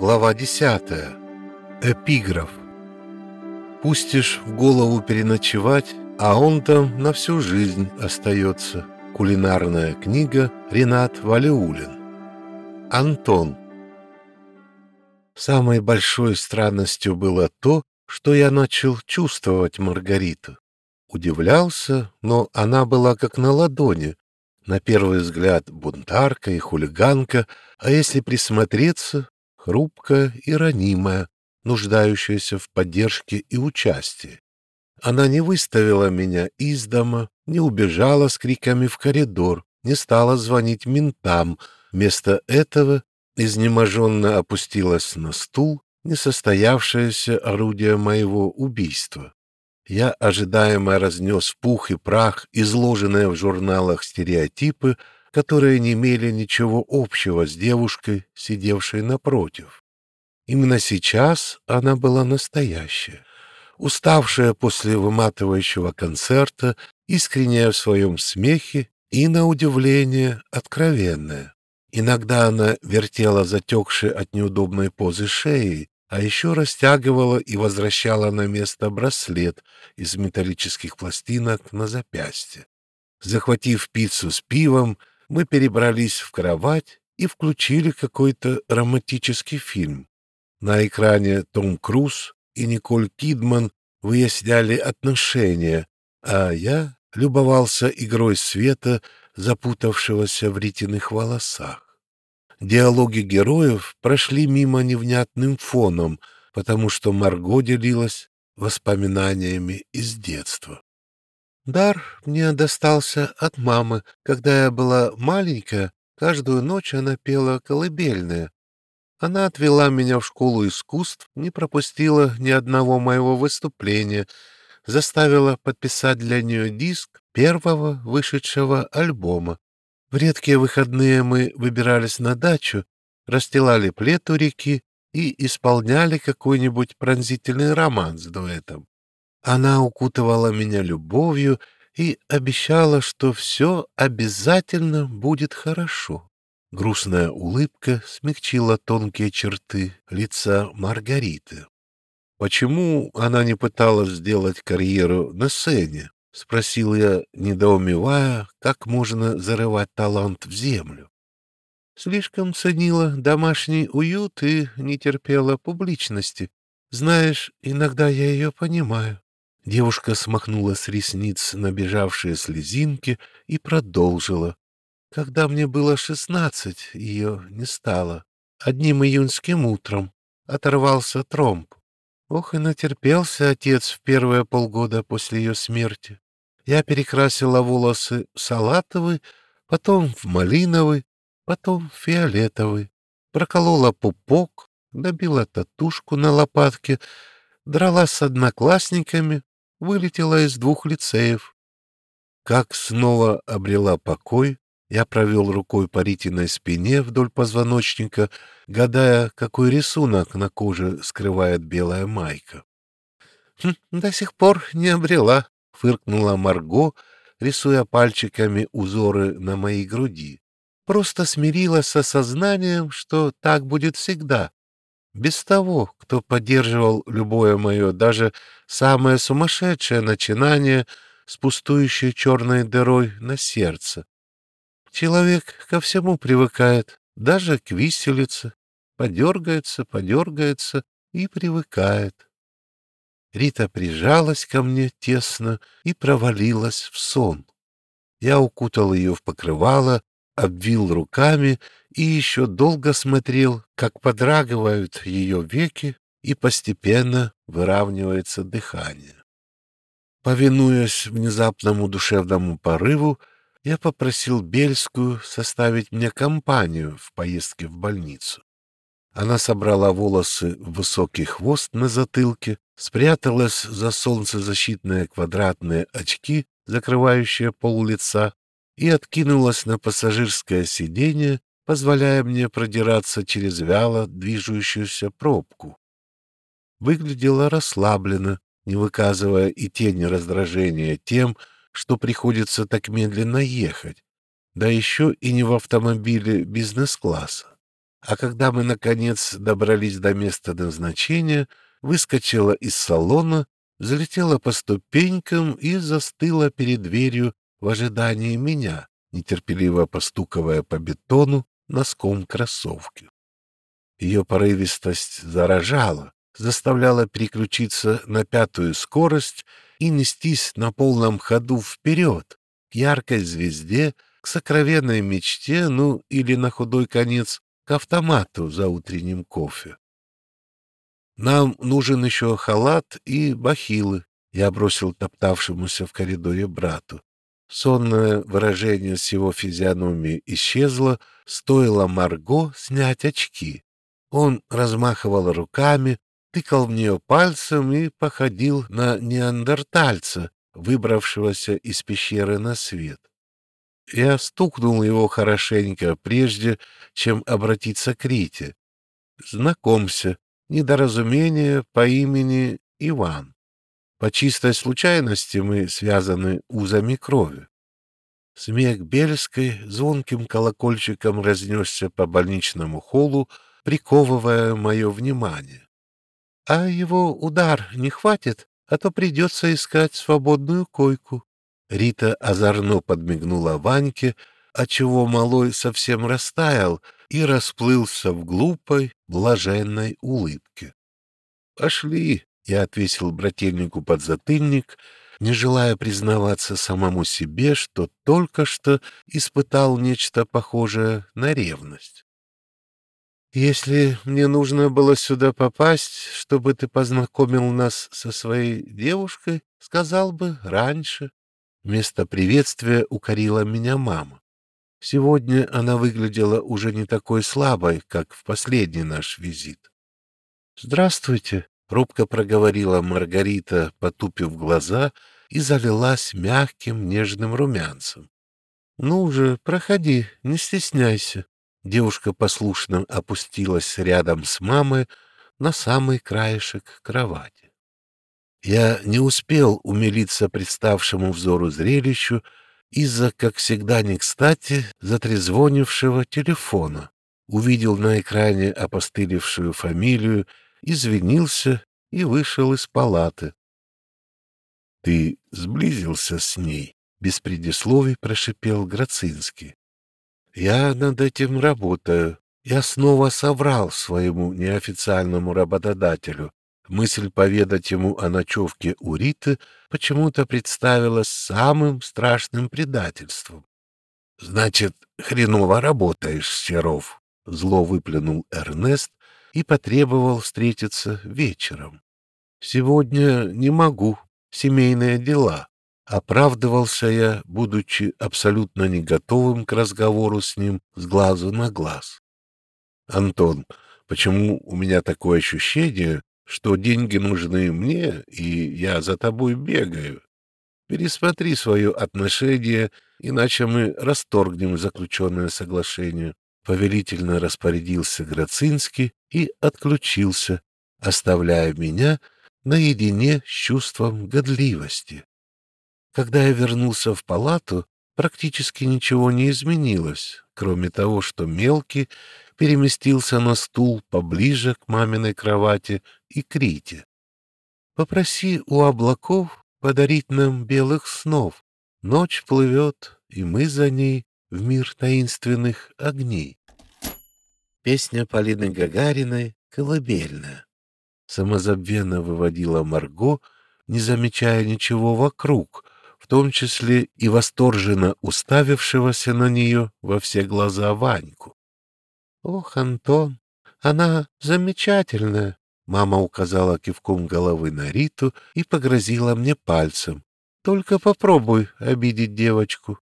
Глава 10. Эпиграф. Пустишь в голову переночевать, а он там на всю жизнь остается. Кулинарная книга Ренат Валиулин. Антон. Самой большой странностью было то, что я начал чувствовать Маргариту. Удивлялся, но она была как на ладони. На первый взгляд бунтарка и хулиганка, а если присмотреться, хрупкая и ранимая, нуждающаяся в поддержке и участии. Она не выставила меня из дома, не убежала с криками в коридор, не стала звонить ментам. Вместо этого изнеможенно опустилась на стул, несостоявшееся орудие моего убийства. Я ожидаемо разнес в пух и прах изложенные в журналах стереотипы, которые не имели ничего общего с девушкой, сидевшей напротив. Именно сейчас она была настоящая уставшая после выматывающего концерта, искренняя в своем смехе и, на удивление, откровенная. Иногда она вертела затекшей от неудобной позы шеи, а еще растягивала и возвращала на место браслет из металлических пластинок на запястье. Захватив пиццу с пивом, мы перебрались в кровать и включили какой-то романтический фильм. На экране Том Круз и Николь Кидман выясняли отношения, а я любовался игрой света, запутавшегося в ритиных волосах. Диалоги героев прошли мимо невнятным фоном, потому что Марго делилась воспоминаниями из детства. Дар мне достался от мамы. Когда я была маленькая, каждую ночь она пела колыбельные, она отвела меня в школу искусств, не пропустила ни одного моего выступления, заставила подписать для нее диск первого вышедшего альбома. В редкие выходные мы выбирались на дачу, расстилали плед у реки и исполняли какой-нибудь пронзительный роман с дуэтом. Она укутывала меня любовью и обещала, что все обязательно будет хорошо. Грустная улыбка смягчила тонкие черты лица Маргариты. «Почему она не пыталась сделать карьеру на сцене?» — спросил я, недоумевая, как можно зарывать талант в землю. Слишком ценила домашний уют и не терпела публичности. Знаешь, иногда я ее понимаю. Девушка смахнула с ресниц набежавшие слезинки и продолжила. Когда мне было шестнадцать, ее не стало. Одним июньским утром оторвался тромб. Ох и натерпелся отец в первые полгода после ее смерти. Я перекрасила волосы в салатовый, потом в малиновый, потом в фиолетовый. Проколола пупок, набила татушку на лопатке, дралась с одноклассниками, вылетела из двух лицеев. Как снова обрела покой, я провел рукой по ритиной спине вдоль позвоночника, гадая, какой рисунок на коже скрывает белая майка. «Хм, «До сих пор не обрела», — фыркнула Марго, рисуя пальчиками узоры на моей груди. «Просто смирилась с осознанием, что так будет всегда. Без того, кто поддерживал любое мое, даже самое сумасшедшее начинание с пустующей черной дырой на сердце. Человек ко всему привыкает, даже к виселице. Подергается, подергается и привыкает. Рита прижалась ко мне тесно и провалилась в сон. Я укутал ее в покрывало, обвил руками и еще долго смотрел, как подрагивают ее веки и постепенно выравнивается дыхание. Повинуясь внезапному душевному порыву, я попросил Бельскую составить мне компанию в поездке в больницу. Она собрала волосы в высокий хвост на затылке, спряталась за солнцезащитные квадратные очки, закрывающие пол лица, и откинулась на пассажирское сиденье, позволяя мне продираться через вяло движущуюся пробку. Выглядела расслабленно, не выказывая и тени раздражения тем, что приходится так медленно ехать, да еще и не в автомобиле бизнес-класса. а когда мы, наконец, добрались до места назначения, выскочила из салона, залетела по ступенькам и застыла перед дверью в ожидании меня, нетерпеливо постуковая по бетону носком кроссовки. Ее порывистость заражала, заставляла переключиться на пятую скорость и нестись на полном ходу вперед, к яркой звезде, к сокровенной мечте, ну или на худой конец к автомату за утренним кофе. Нам нужен еще халат и бахилы, я бросил топтавшемуся в коридоре брату. Сонное выражение с его физиономии исчезло, стоило Марго снять очки. Он размахивал руками, тыкал в нее пальцем и походил на неандертальца, выбравшегося из пещеры на свет. Я стукнул его хорошенько, прежде чем обратиться к Рите. «Знакомься, недоразумение по имени Иван. По чистой случайности мы связаны узами крови». Смех Бельской звонким колокольчиком разнесся по больничному холлу, приковывая мое внимание. «А его удар не хватит, а то придется искать свободную койку». Рита озорно подмигнула Ваньке, отчего малой совсем растаял и расплылся в глупой, блаженной улыбке. «Пошли!» — я отвесил брательнику подзатыльник, не желая признаваться самому себе, что только что испытал нечто похожее на ревность. «Если мне нужно было сюда попасть, чтобы ты познакомил нас со своей девушкой, сказал бы раньше», Вместо приветствия укорила меня мама. Сегодня она выглядела уже не такой слабой, как в последний наш визит. «Здравствуйте», — робко проговорила Маргарита, потупив глаза, и залилась мягким нежным румянцем. «Ну уже, проходи, не стесняйся». Девушка послушно опустилась рядом с мамой на самый краешек кровати. Я не успел умилиться представшему взору зрелищу из-за, как всегда не кстати, затрезвонившего телефона. Увидел на экране опостылевшую фамилию, извинился и вышел из палаты. — Ты сблизился с ней? — без предисловий прошипел Грацинский. — Я над этим работаю. Я снова соврал своему неофициальному работодателю, Мысль поведать ему о ночевке у Риты почему-то представилась самым страшным предательством. — Значит, хреново работаешь, Серов, — зло выплюнул Эрнест и потребовал встретиться вечером. — Сегодня не могу, семейные дела. Оправдывался я, будучи абсолютно не готовым к разговору с ним с глазу на глаз. — Антон, почему у меня такое ощущение, что деньги нужны мне, и я за тобой бегаю. Пересмотри свое отношение, иначе мы расторгнем заключенное соглашение. Повелительно распорядился Грацинский и отключился, оставляя меня наедине с чувством годливости. Когда я вернулся в палату, практически ничего не изменилось, кроме того, что мелкий переместился на стул поближе к маминой кровати и Крите. «Попроси у облаков подарить нам белых снов. Ночь плывет, и мы за ней в мир таинственных огней». Песня Полины Гагариной «Колыбельная». Самозабвенно выводила Марго, не замечая ничего вокруг, в том числе и восторженно уставившегося на нее во все глаза Ваньку. «Ох, Антон, она замечательная!» Мама указала кивком головы на Риту и погрозила мне пальцем. «Только попробуй обидеть девочку».